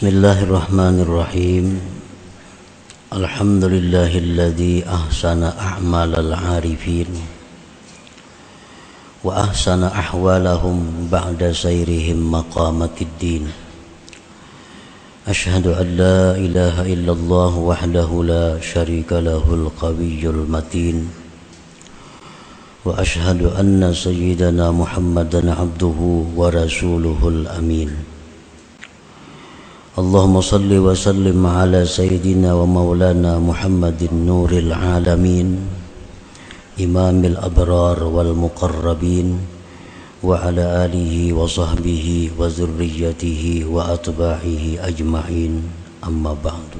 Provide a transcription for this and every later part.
بسم الله الرحمن الرحيم. الحمد لله الذي أحسن أعمال العارفين وأحسن أحوالهم بعد سيرهم مقامة الدين. أشهد أن لا إله إلا الله وحده لا شريك له القوي المتين. وأشهد أن سيدنا محمدا عبده ورسوله الأمين. اللهم صل وسلم على سيدنا ومولانا محمد النور العالمين إمام الأبرار والمقربين وعلى آله وصحبه وذريته وأتباعه أجمعين. أما بعد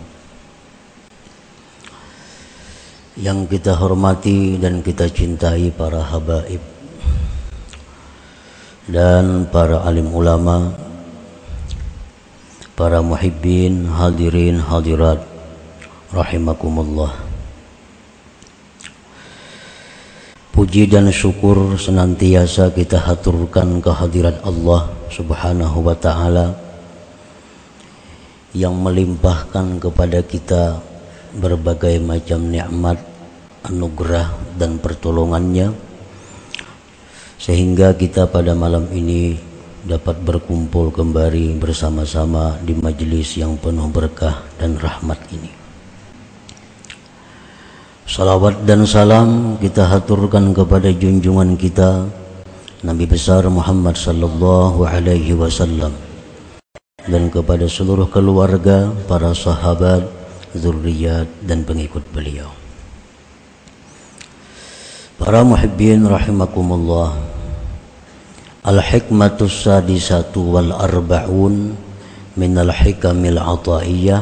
yang kita hormati dan kita cintai para habaib dan para alim ulama para muhibbin hadirin hadirat rahimakumullah. Puji dan syukur senantiasa kita haturkan kehadiran Allah Subhanahu wa taala yang melimpahkan kepada kita berbagai macam nikmat, anugerah dan pertolongannya. Sehingga kita pada malam ini dapat berkumpul kembali bersama-sama di majelis yang penuh berkah dan rahmat ini. Salawat dan salam kita haturkan kepada junjungan kita Nabi besar Muhammad sallallahu alaihi wasallam dan kepada seluruh keluarga, para sahabat, zuriat dan pengikut beliau. Para muhibbin rahimakumullah. Al-Hikmatu Sadisatu wal Arba'un min al-Hikamil Ata'iyah.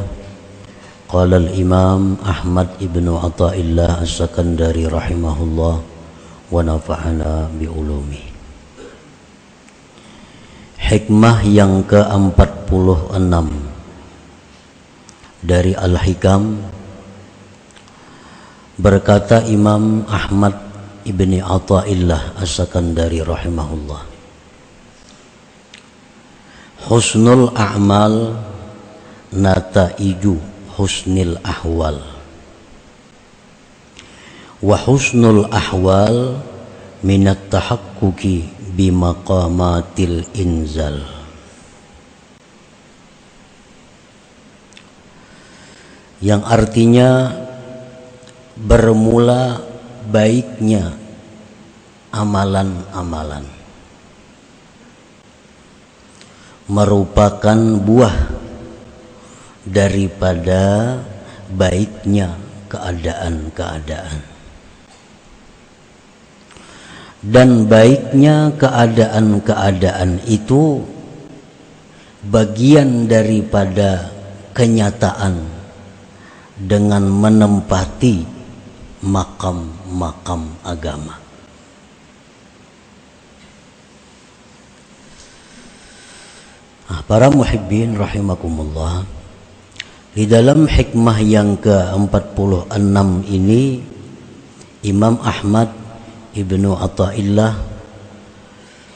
Qala al-Imam Ahmad ibnu Ata'illah as-Sakandari rahimahullah wa nafa'ana Bi'ulumi. Hikmah yang ke-46 dari Al-Hikam berkata Imam Ahmad ibni Ata'illah as-Sakandari rahimahullah husnul a'mal nataiju husnil ahwal. Wa husnul ahwal minat tahakkuki bimaqamatil inzal. Yang artinya bermula baiknya amalan-amalan merupakan buah daripada baiknya keadaan-keadaan. Dan baiknya keadaan-keadaan itu bagian daripada kenyataan dengan menempati makam-makam agama Nah, para muhibbin rahimakumullah di dalam hikmah yang ke-46 ini Imam Ahmad Ibnu Atta'illah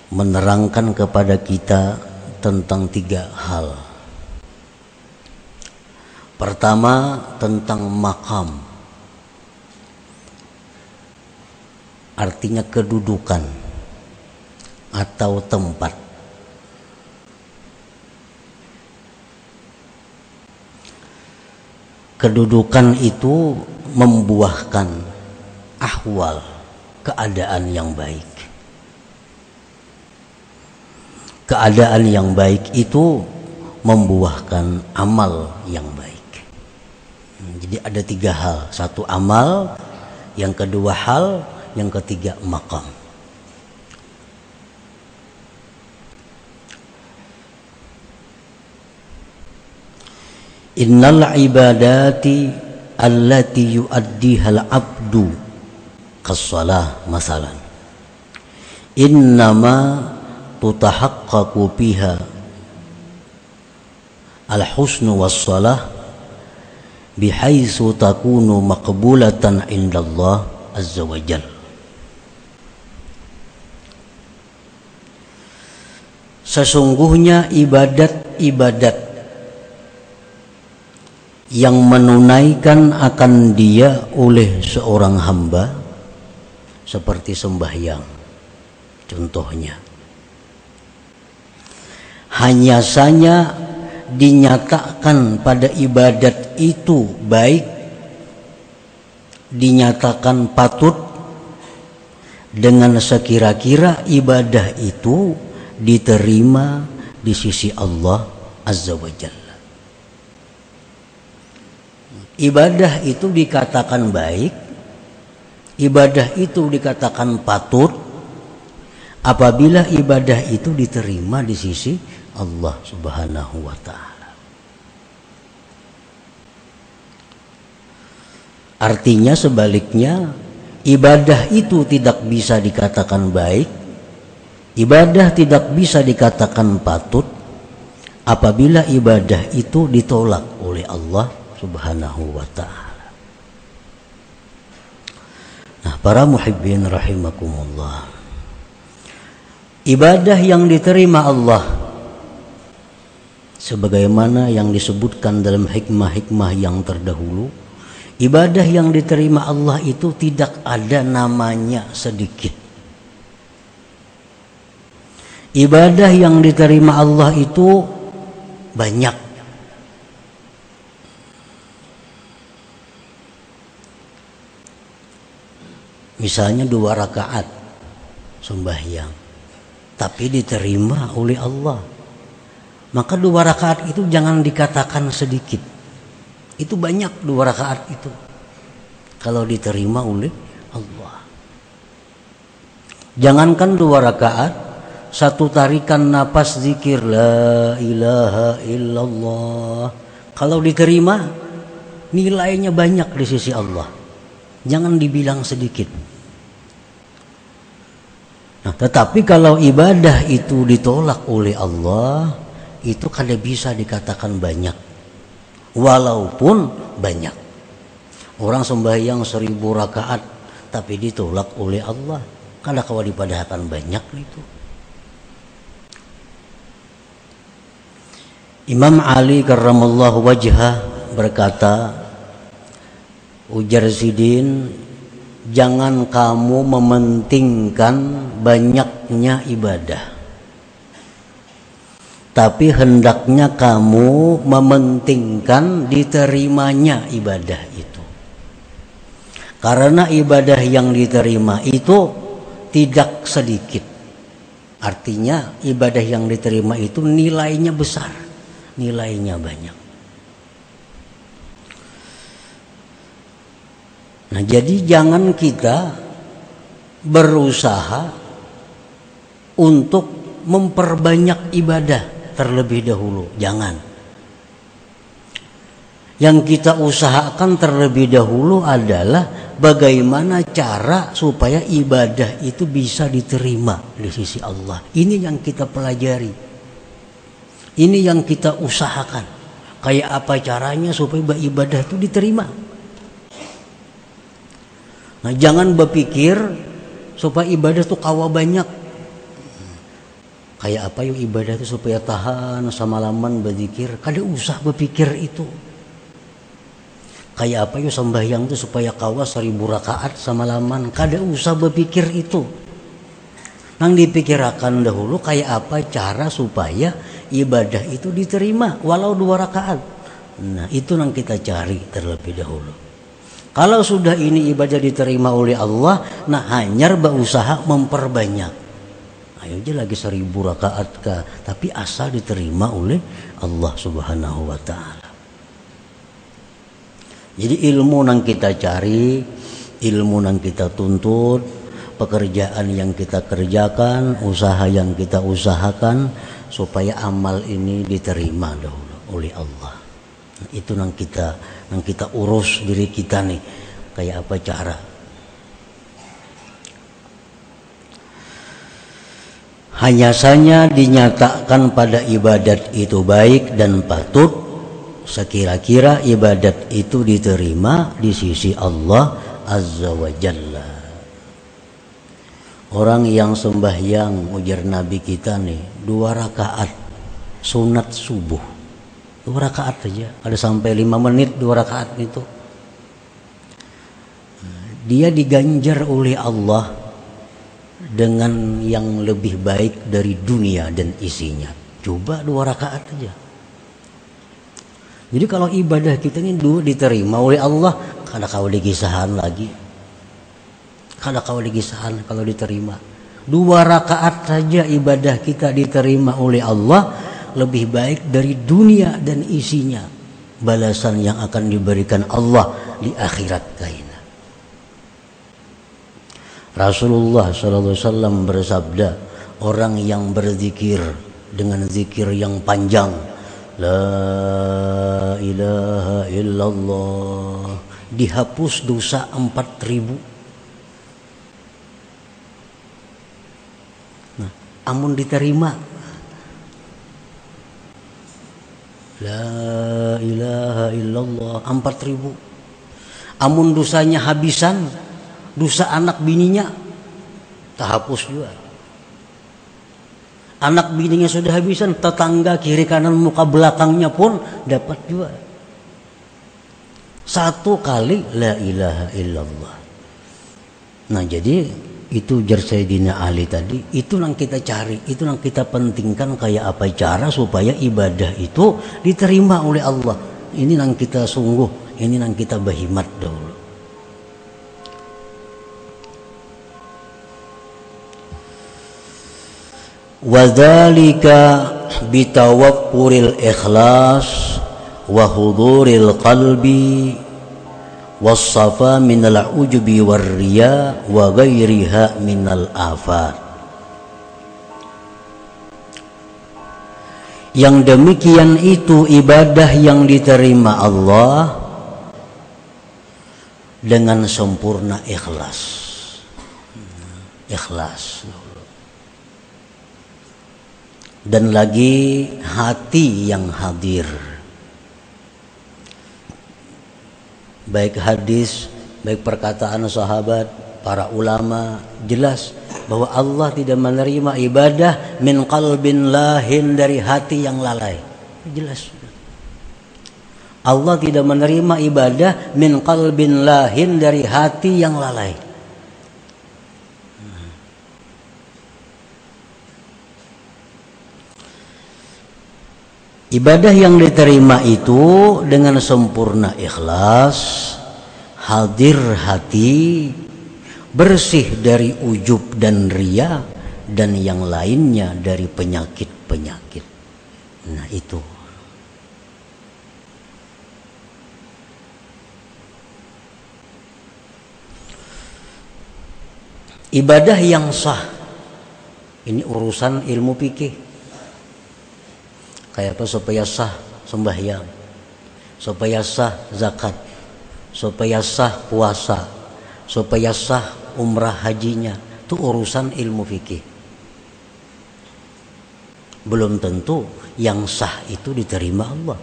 menerangkan kepada kita tentang tiga hal. Pertama tentang makam. Artinya kedudukan atau tempat. Kedudukan itu membuahkan ahwal keadaan yang baik. Keadaan yang baik itu membuahkan amal yang baik. Jadi ada tiga hal. Satu amal yang kedua hal yang ketiga makam Innal ibadati allati yuaddiha al-abdu kasalah masalan. Innama tutahaqqaqu biha. Al-husnu was-salah bihaitsu takunu maqbulatan indallah azza wa Sesungguhnya ibadat-ibadat yang menunaikan akan dia oleh seorang hamba seperti sembahyang contohnya. Hanya saja dinyatakan pada ibadat itu baik dinyatakan patut dengan sekira-kira ibadah itu diterima di sisi Allah Azza wa Jalla ibadah itu dikatakan baik, ibadah itu dikatakan patut. Apabila ibadah itu diterima di sisi Allah Subhanahu wa taala. Artinya sebaliknya ibadah itu tidak bisa dikatakan baik, ibadah tidak bisa dikatakan patut apabila ibadah itu ditolak oleh Allah subhanahu wa ta'ala. Nah para muhibbin rahimakumullah. Ibadah yang diterima Allah sebagaimana yang disebutkan dalam hikmah-hikmah yang terdahulu ibadah yang diterima Allah itu tidak ada namanya sedikit. Ibadah yang diterima Allah itu banyak misalnya dua rakaat sembahyang tapi diterima oleh Allah. Maka dua rakaat itu jangan dikatakan sedikit. Itu banyak dua rakaat itu. Kalau diterima oleh Allah. Jangankan dua rakaat satu tarikan napas zikir la ilaha illallah. Kalau diterima nilainya banyak di sisi Allah. Jangan dibilang sedikit Nah, tetapi kalau ibadah itu ditolak oleh Allah, itu kada bisa dikatakan banyak. Walaupun banyak. Orang sembahyang seribu rakaat, tapi ditolak oleh Allah. Kada kau dipadahkan banyak itu. Imam Ali karramallahu wajhah berkata, ujar Sidin jangan kamu mementingkan banyaknya ibadah. Tapi hendaknya kamu mementingkan diterimanya ibadah itu. Karena ibadah yang diterima itu tidak sedikit. Artinya ibadah yang diterima itu nilainya besar nilainya banyak Nah, jadi jangan kita berusaha untuk memperbanyak ibadah terlebih dahulu. Jangan. Yang kita usahakan terlebih dahulu adalah bagaimana cara supaya ibadah itu bisa diterima di sisi Allah. Ini yang kita pelajari. Ini yang kita usahakan. Kayak apa caranya supaya ibadah itu diterima. Nah, jangan berpikir supaya ibadah itu kawa banyak. Kayak apa yuk ibadah itu supaya tahan semalaman berzikir. Kada usah berpikir itu. Kayak apa yuk sembahyang itu supaya kawa seribu rakaat semalaman. Kada usah berpikir itu. Nang dipikirkan dahulu kayak apa cara supaya ibadah itu diterima walau dua rakaat. Nah itu yang kita cari terlebih dahulu. Kalau sudah ini ibadah diterima oleh Allah, nah hanya berusaha memperbanyak. Ayo aja lagi seribu rakaat kah, tapi asal diterima oleh Allah Subhanahu wa taala. Jadi ilmu yang kita cari, ilmu yang kita tuntut, pekerjaan yang kita kerjakan, usaha yang kita usahakan supaya amal ini diterima dahulu oleh Allah. Itu yang kita yang kita urus diri kita nih. Kayak apa cara? Hanya saja dinyatakan pada ibadat itu baik dan patut. Sekira-kira ibadat itu diterima di sisi Allah Azza wa Jalla. Orang yang sembahyang ujar Nabi kita nih dua rakaat sunat subuh dua rakaat saja ada sampai lima menit dua rakaat itu dia diganjar oleh Allah dengan yang lebih baik dari dunia dan isinya. Coba dua rakaat saja jadi kalau ibadah kita ini dua diterima oleh Allah kada kau digisahan lagi. Kada kau digisahan kalau diterima. Dua rakaat saja ibadah kita diterima oleh Allah lebih baik dari dunia dan isinya. Balasan yang akan diberikan Allah di akhirat kaina Rasulullah SAW bersabda orang yang berzikir dengan zikir yang panjang La ilaha illallah dihapus dosa empat ribu. Nah, amun diterima La ilaha illallah. Empat ribu. Amun dosanya habisan Dosa anak bininya Tak hapus juga. Anak bininya sudah habisan Tetangga kiri kanan muka belakangnya pun Dapat juga. Satu kali La ilaha illallah. Nah jadi itu jar Sayyidina Ali tadi. Itu yang kita cari. Itu yang kita pentingkan kayak apa cara supaya ibadah itu diterima oleh Allah. Ini yang kita sungguh. Ini yang kita berhimat dulu wadhalika bitawakkuril ikhlas wa huduril qalbi wassafa minal ujubi warriya wa ghairiha minal afat. Yang demikian itu ibadah yang diterima Allah dengan sempurna ikhlas. Ikhlas. Dan lagi hati yang hadir. Baik hadis, baik perkataan sahabat, para ulama jelas bahwa Allah tidak menerima ibadah min qalbin lahin dari hati yang lalai. Jelas. Allah tidak menerima ibadah min qalbin lahin dari hati yang lalai. Ibadah yang diterima itu dengan sempurna ikhlas, hadir hati, bersih dari ujub dan ria dan yang lainnya dari penyakit-penyakit. Nah, itu. Ibadah yang sah ini urusan ilmu fikih kayak apa? Supaya sah sembahyang. Supaya sah zakat. Supaya sah puasa. Supaya sah umrah hajinya. Itu urusan ilmu fikih. Belum tentu yang sah itu diterima Allah.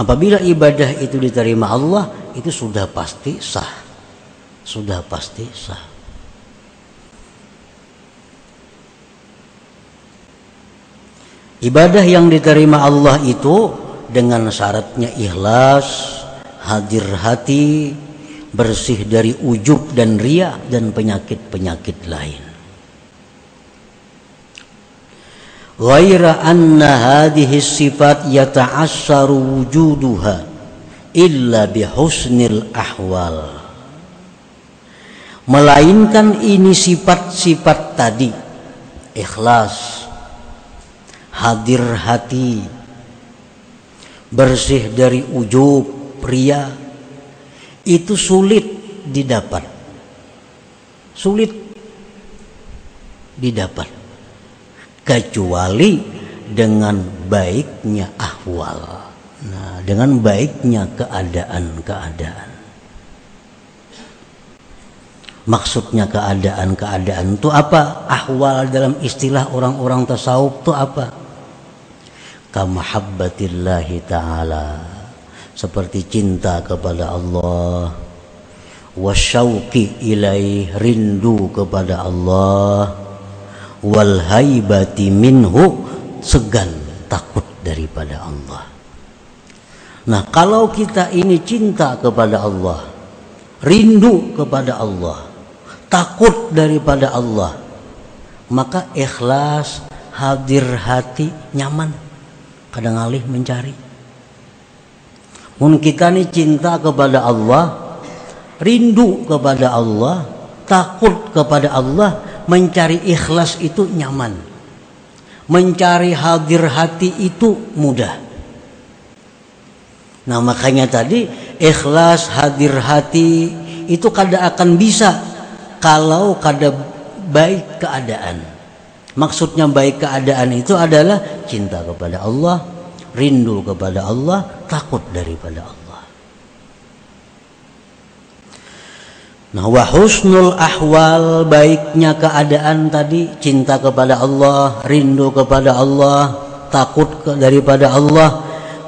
Apabila ibadah itu diterima Allah itu sudah pasti sah. Sudah pasti sah Ibadah yang diterima Allah itu dengan syaratnya ikhlas, hadir hati, bersih dari ujub dan ria dan penyakit-penyakit lain. Ghaira anna hadhihi sifat yata'assaru wujuduha illa bihusnil ahwal. Melainkan ini sifat-sifat tadi ikhlas, hadir hati bersih dari ujub pria itu sulit didapat. Sulit didapat. Kecuali dengan baiknya ahwal. Nah dengan baiknya keadaan-keadaan. Maksudnya keadaan-keadaan itu apa? Ahwal dalam istilah orang-orang tasawuf itu apa kamahabbatillahi ta'ala. Seperti cinta kepada Allah. Wasyauqi ilaih rindu kepada Allah. Wal haibati minhu segan takut daripada Allah. Nah, kalau kita ini cinta kepada Allah, rindu kepada Allah, takut daripada Allah, maka ikhlas hadir hati nyaman kadang alih mencari. Mun kita ini cinta kepada Allah rindu kepada Allah takut kepada Allah mencari ikhlas itu nyaman. Mencari hadir hati itu mudah. Nah makanya tadi ikhlas hadir hati itu kada akan bisa kalau kada baik keadaan Maksudnya baik keadaan itu adalah cinta kepada Allah, rindu kepada Allah, takut daripada Allah. Nah, wa husnul ahwal baiknya keadaan tadi cinta kepada Allah, rindu kepada Allah, takut daripada Allah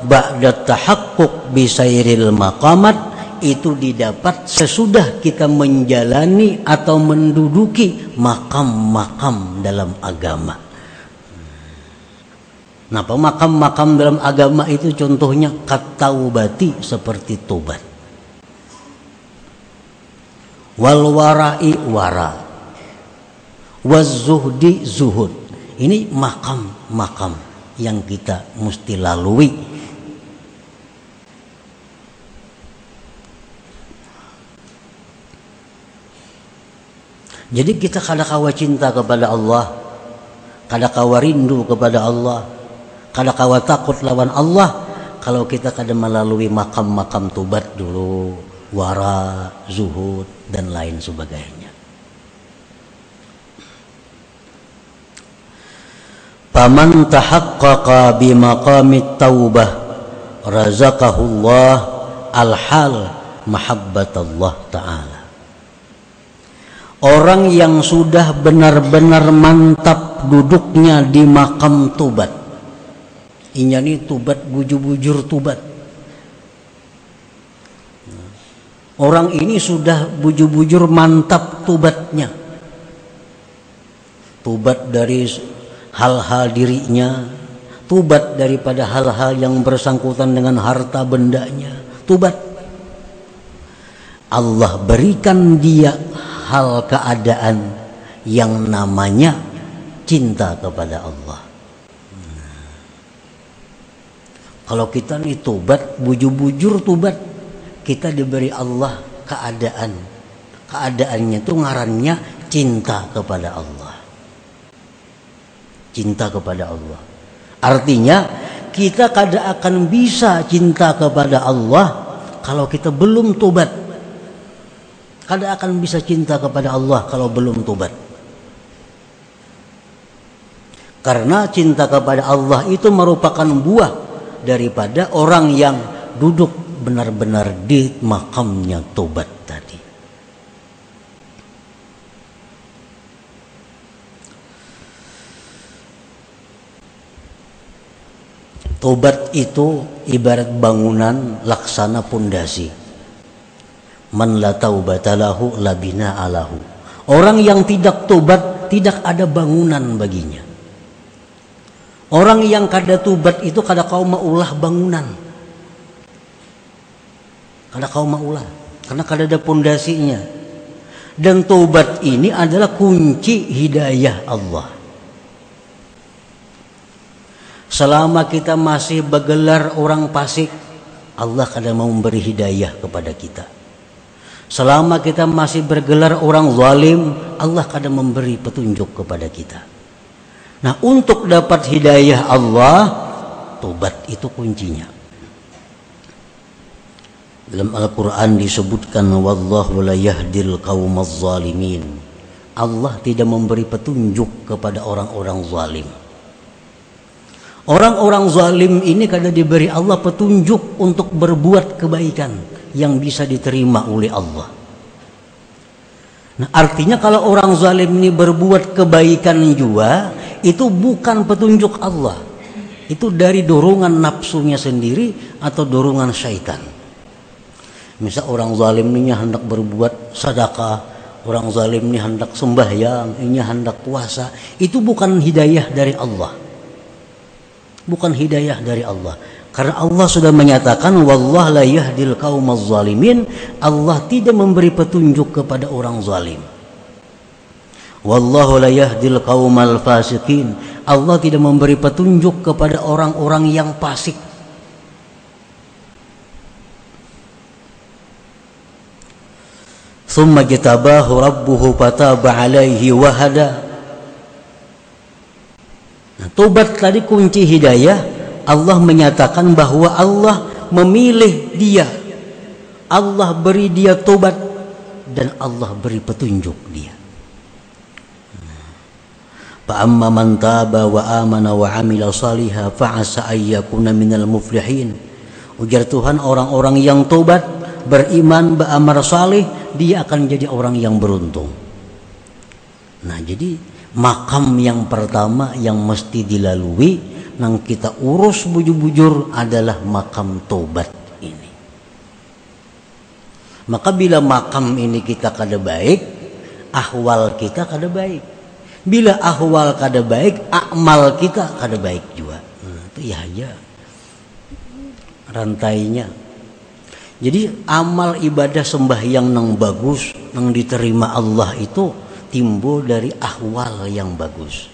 ba'da tahakkuk bisairil maqamat itu didapat sesudah kita menjalani atau menduduki makam-makam dalam agama. Kenapa makam-makam dalam agama itu contohnya kataubati seperti tobat. Wal warai wara. Wazuhdi zuhud. Ini makam-makam yang kita mesti lalui Jadi kita kada kawa cinta kepada Allah, kada kawa rindu kepada Allah, kada kawa takut lawan Allah kalau kita kada melalui makam-makam tubat dulu, wara, zuhud dan lain sebagainya. Paman tahaqqaqa bi maqamit taubah razaqahullah al-hal mahabbatullah ta'ala Orang yang sudah benar-benar mantap duduknya di makam tubat. Inya ini tubat bujur-bujur tubat. Orang ini sudah bujur-bujur mantap tubatnya. Tubat dari hal-hal dirinya, tubat daripada hal-hal yang bersangkutan dengan harta bendanya, tubat. Allah berikan dia hal keadaan yang namanya cinta kepada Allah. Kalau kita nih tobat, bujur-bujur tobat, kita diberi Allah keadaan. Keadaannya itu ngarannya cinta kepada Allah. Cinta kepada Allah. Artinya kita kada akan bisa cinta kepada Allah kalau kita belum tobat kada akan bisa cinta kepada Allah kalau belum tobat. Karena cinta kepada Allah itu merupakan buah daripada orang yang duduk benar-benar di makamnya tobat tadi. Tobat itu ibarat bangunan laksana pondasi man la taubatalahu labina alahu orang yang tidak tobat tidak ada bangunan baginya. Orang yang kada tobat itu kada kau maulah bangunan. Kada kau maulah karena kada ada pondasinya. Dan tobat ini adalah kunci hidayah Allah. Selama kita masih bergelar orang fasik Allah kada mau memberi hidayah kepada kita Selama kita masih bergelar orang zalim, Allah kadang memberi petunjuk kepada kita. Nah, untuk dapat hidayah Allah, tobat itu kuncinya. Dalam Al-Quran disebutkan Wallahu la yahdil qawmaz zalimin Allah tidak memberi petunjuk kepada orang-orang zalim Orang-orang zalim ini kada diberi Allah petunjuk untuk berbuat kebaikan yang bisa diterima oleh Allah. Nah, artinya kalau orang zalim ini berbuat kebaikan juga, itu bukan petunjuk Allah. Itu dari dorongan nafsunya sendiri atau dorongan syaitan. Misal orang zalim ini hendak berbuat sedekah, orang zalim ini hendak sembahyang, ini hendak puasa, itu bukan hidayah dari Allah. Bukan hidayah dari Allah. Karena Allah sudah menyatakan wallah la yahdil qaumaz zalimin, Allah tidak memberi petunjuk kepada orang zalim. Wallahu la yahdil qaumal fasikin. Allah tidak memberi petunjuk kepada orang-orang yang fasik. Thumma jatabahu rabbuhu fataba alaihi wahada. Nah, tobat tadi kunci hidayah. Allah menyatakan bahwa Allah memilih dia. Allah beri dia tobat dan Allah beri petunjuk dia. Fa amma man taba wa amana wa amila saliha fa asa ayyakuna minal muflihin. Ujar Tuhan orang-orang yang tobat, beriman, beramal saleh dia akan jadi orang yang beruntung. Nah, jadi makam yang pertama yang mesti dilalui nang kita urus bujur-bujur adalah makam tobat ini. Maka bila makam ini kita kada baik, ahwal kita kada baik. Bila ahwal kada baik, amal kita kada baik juga. Nah, itu ya aja rantainya jadi amal ibadah sembahyang nang bagus, nang diterima Allah itu timbul dari ahwal yang bagus.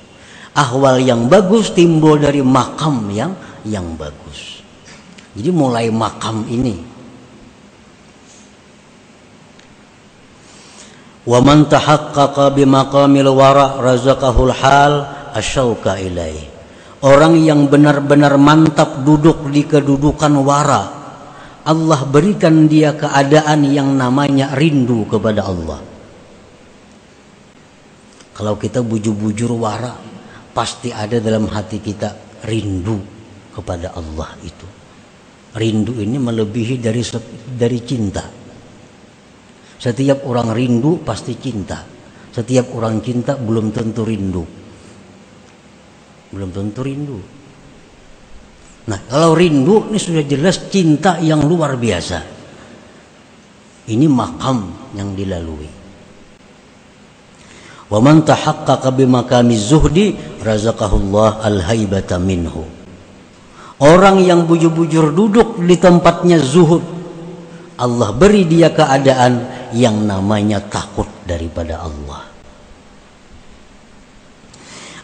Ahwal yang bagus timbul dari makam yang yang bagus. Jadi mulai makam ini. Wa man tahaqqaqa bi maqamil wara razaqahul hal asyauka ilaih. Orang yang benar-benar mantap duduk di kedudukan wara, Allah berikan dia keadaan yang namanya rindu kepada Allah. Kalau kita bujur-bujur wara, pasti ada dalam hati kita rindu kepada Allah itu. Rindu ini melebihi dari dari cinta. Setiap orang rindu pasti cinta. Setiap orang cinta belum tentu rindu. Belum tentu rindu. Nah, kalau rindu ini sudah jelas cinta yang luar biasa. Ini makam yang dilalui. Wa man tahaqqaqa bi makami zuhdi razaqahullah al-haibata minhu. Orang yang bujur-bujur duduk di tempatnya zuhud, Allah beri dia keadaan yang namanya takut daripada Allah.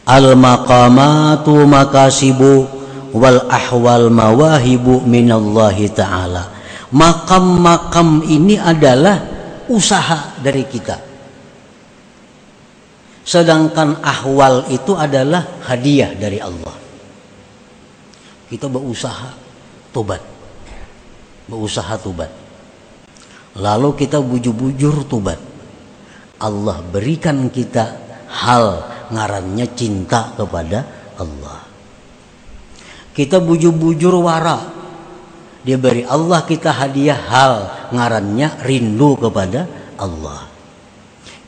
Al-maqamatu makasibu wal ahwal mawahibu minallahi ta'ala makam-makam ini adalah usaha dari kita sedangkan ahwal itu adalah hadiah dari Allah. Kita berusaha tobat. Berusaha tobat. Lalu kita bujur-bujur tobat. Allah berikan kita hal ngarannya cinta kepada Allah. Kita bujur-bujur wara dia beri Allah kita hadiah hal ngarannya rindu kepada Allah.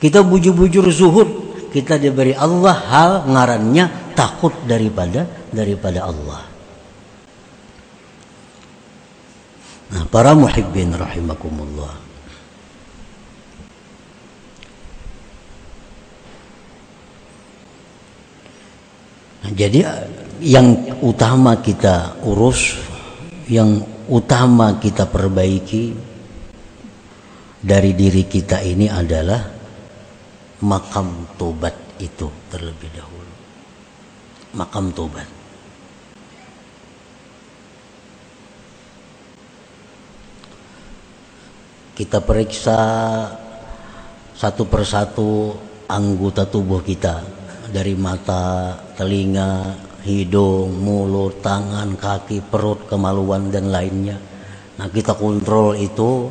Kita bujur-bujur zuhud kita diberi Allah hal ngarannya takut daripada daripada Allah. Nah para muhibbin rahimakumullah. Nah, jadi yang utama kita urus, yang utama kita perbaiki dari diri kita ini adalah makam tobat itu terlebih dahulu. Makam tobat. Kita periksa satu persatu anggota tubuh kita dari mata, telinga, hidung, mulut, tangan, kaki, perut, kemaluan dan lainnya. Nah, kita kontrol itu.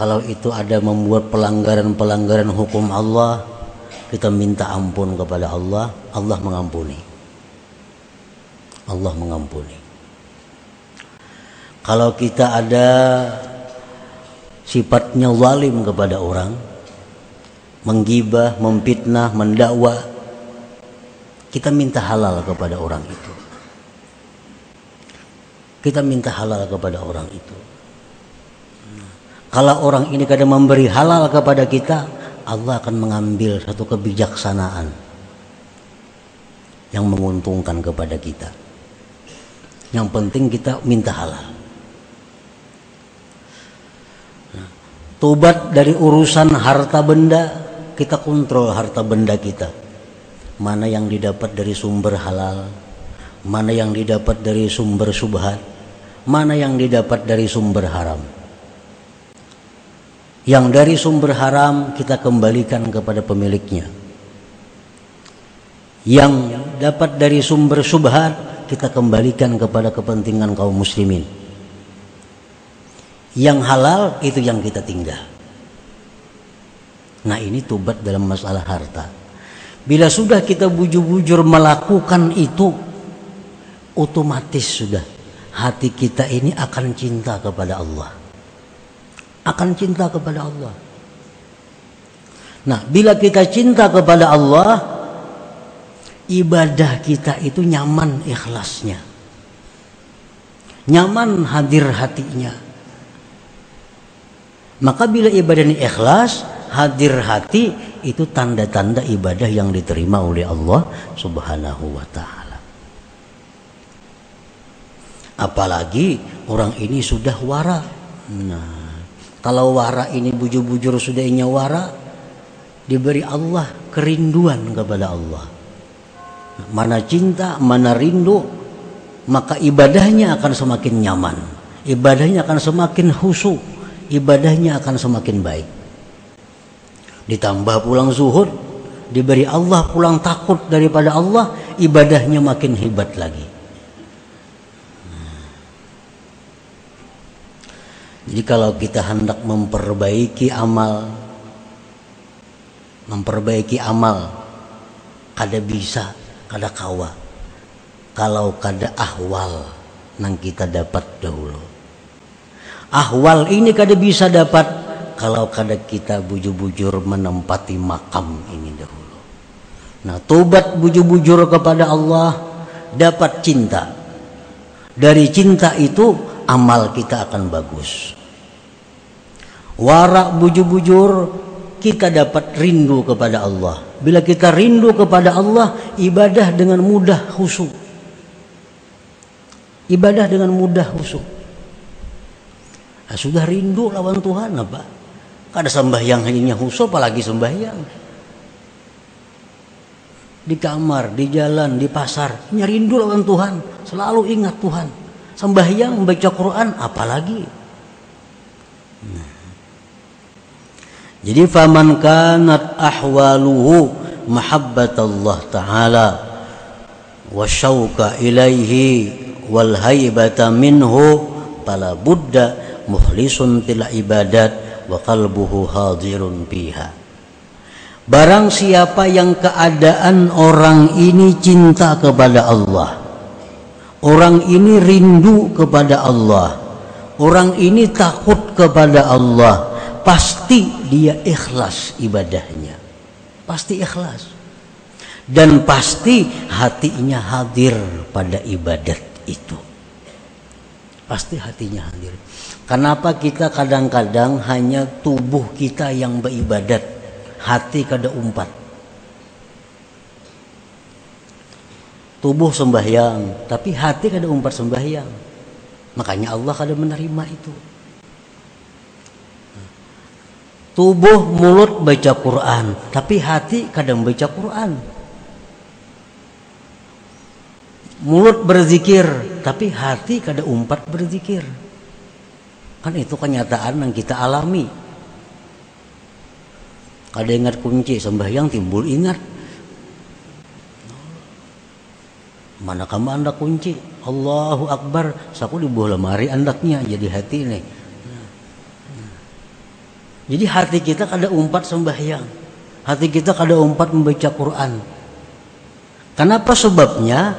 Kalau itu ada membuat pelanggaran-pelanggaran hukum Allah, kita minta ampun kepada Allah, Allah mengampuni. Allah mengampuni. Kalau kita ada sifatnya zalim kepada orang, menggibah, memfitnah, mendakwa, kita minta halal kepada orang itu. Kita minta halal kepada orang itu. Kalau orang ini kadang memberi halal kepada kita, Allah akan mengambil satu kebijaksanaan yang menguntungkan kepada kita. Yang penting kita minta halal. Nah, tobat dari urusan harta benda, kita kontrol harta benda kita. Mana yang didapat dari sumber halal, mana yang didapat dari sumber subhat, mana yang didapat dari sumber haram. Yang dari sumber haram kita kembalikan kepada pemiliknya. Yang dapat dari sumber subhat kita kembalikan kepada kepentingan kaum muslimin. Yang halal itu yang kita tinggal. Nah ini tubat dalam masalah harta. Bila sudah kita bujur-bujur melakukan itu, otomatis sudah hati kita ini akan cinta kepada Allah akan cinta kepada Allah. Nah, bila kita cinta kepada Allah, ibadah kita itu nyaman ikhlasnya. Nyaman hadir hatinya. Maka bila ibadah ini ikhlas, hadir hati itu tanda-tanda ibadah yang diterima oleh Allah Subhanahu wa taala. Apalagi orang ini sudah wara. Nah, kalau wara ini bujur-bujur sudah inya wara, diberi Allah kerinduan kepada Allah. Mana cinta, mana rindu, maka ibadahnya akan semakin nyaman. Ibadahnya akan semakin husu, ibadahnya akan semakin baik. Ditambah pulang zuhud, diberi Allah pulang takut daripada Allah, ibadahnya makin hebat lagi. Jadi kalau kita hendak memperbaiki amal memperbaiki amal kada bisa kada kawa. Kalau kada ahwal nang kita dapat dahulu. Ahwal ini kada bisa dapat kalau kada kita bujur-bujur menempati makam ini dahulu. Nah tobat bujur-bujur kepada Allah dapat cinta. Dari cinta itu amal kita akan bagus warak bujur-bujur kita dapat rindu kepada Allah. Bila kita rindu kepada Allah, ibadah dengan mudah khusyuk. Ibadah dengan mudah khusyuk. Nah, sudah rindu lawan Tuhan apa? Kada sembahyang hanya khusyuk apalagi sembahyang. Di kamar, di jalan, di pasar, rindu lawan Tuhan, selalu ingat Tuhan. Sembahyang membaca Quran apalagi. Nah. Jadi faman kanat ahwaluhu mahabbat Allah taala wa syauka ilaihi wal haibata minhu fala budda mukhlisun til ibadat wa qalbuhu hadirun biha Barang siapa yang keadaan orang ini cinta kepada Allah Orang ini rindu kepada Allah Orang ini takut kepada Allah pasti dia ikhlas ibadahnya. Pasti ikhlas. Dan pasti hatinya hadir pada ibadat itu. Pasti hatinya hadir. Kenapa kita kadang-kadang hanya tubuh kita yang beribadat? Hati kada umpat. Tubuh sembahyang tapi hati kada umpat sembahyang. Makanya Allah kada menerima itu Tubuh mulut baca Quran, tapi hati kadang baca Quran. Mulut berzikir, tapi hati kadang umpat berzikir. Kan itu kenyataan yang kita alami. Kada ingat kunci sembahyang timbul ingat. Mana kamu anda kunci? Allahu Akbar. Saku di bawah lemari andaknya jadi hati nih jadi hati kita kada umpat sembahyang. Hati kita kada umpat membaca Quran. Kenapa sebabnya?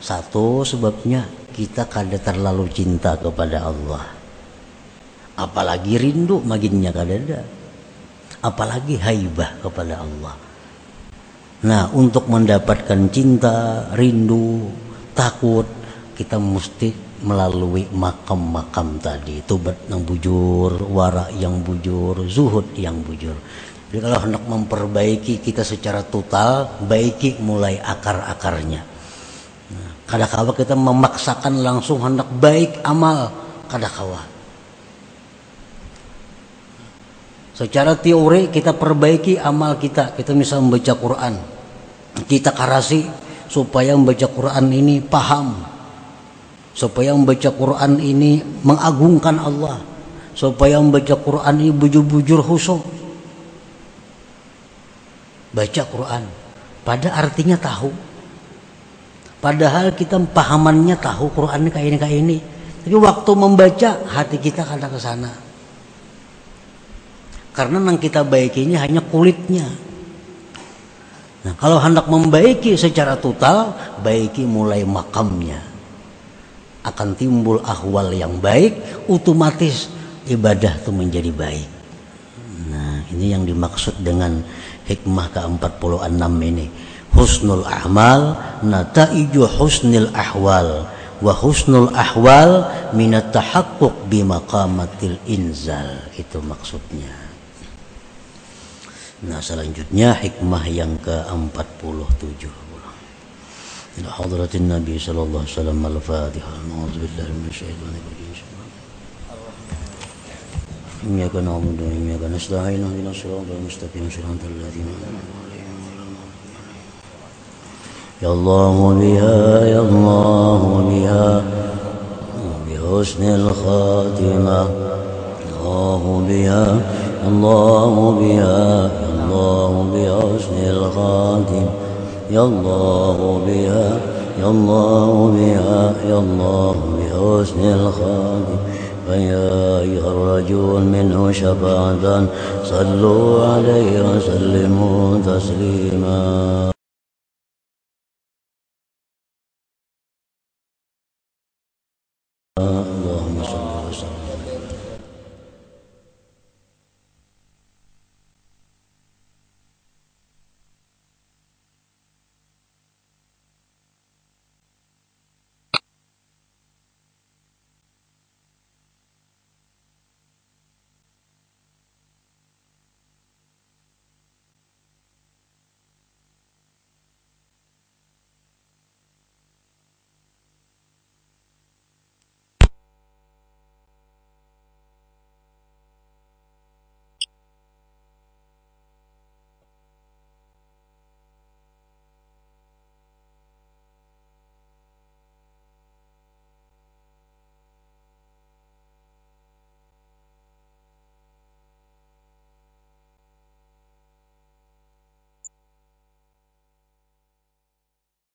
Satu sebabnya kita kada terlalu cinta kepada Allah. Apalagi rindu maginnya kada ada. Apalagi haibah kepada Allah. Nah, untuk mendapatkan cinta, rindu, takut, kita mesti melalui makam-makam tadi tobat yang bujur wara yang bujur zuhud yang bujur Jadi kalau hendak memperbaiki kita secara total, baiki mulai akar-akarnya. Nah, kadang kita memaksakan langsung hendak baik amal kadang Secara teori kita perbaiki amal kita. Kita bisa membaca Quran. Kita karasi supaya membaca Quran ini paham. Supaya membaca Quran ini mengagungkan Allah. Supaya membaca Quran ini bujur-bujur khusyuk. Baca Quran. Pada artinya tahu. Padahal kita pahamannya tahu Quran ini kayak ini kayak ini. Tapi waktu membaca hati kita kadang ke sana. Karena yang kita baikinya hanya kulitnya. Nah kalau hendak membaiki secara total baiki mulai makamnya akan timbul ahwal yang baik otomatis ibadah itu menjadi baik. Nah ini yang dimaksud dengan hikmah ke-46 ini. Husnul ahmal nataiju husnil ahwal. Wa husnul ahwal minat tahakuk bimaqamatil inzal. Itu maksudnya. Nah selanjutnya hikmah yang ke-47 إلى حضرة النبي صلى الله عليه وسلم الفاتحة. نعوذ بالله من الشيطان الرجيم. إياك نعبد وإياك نستعين. اهدنا الصراط المستقيم. صراط الذين أنعمت عليهم يا الله بها يا الله بها. وبحسن الخاتمة. الله بها الله بها الله بحسن الخاتمة. يا الله بها يا الله بها يا الله بحسن الخاتمة فيا أيها الرجل منه شفاعة صلوا عليه وسلموا تسليما.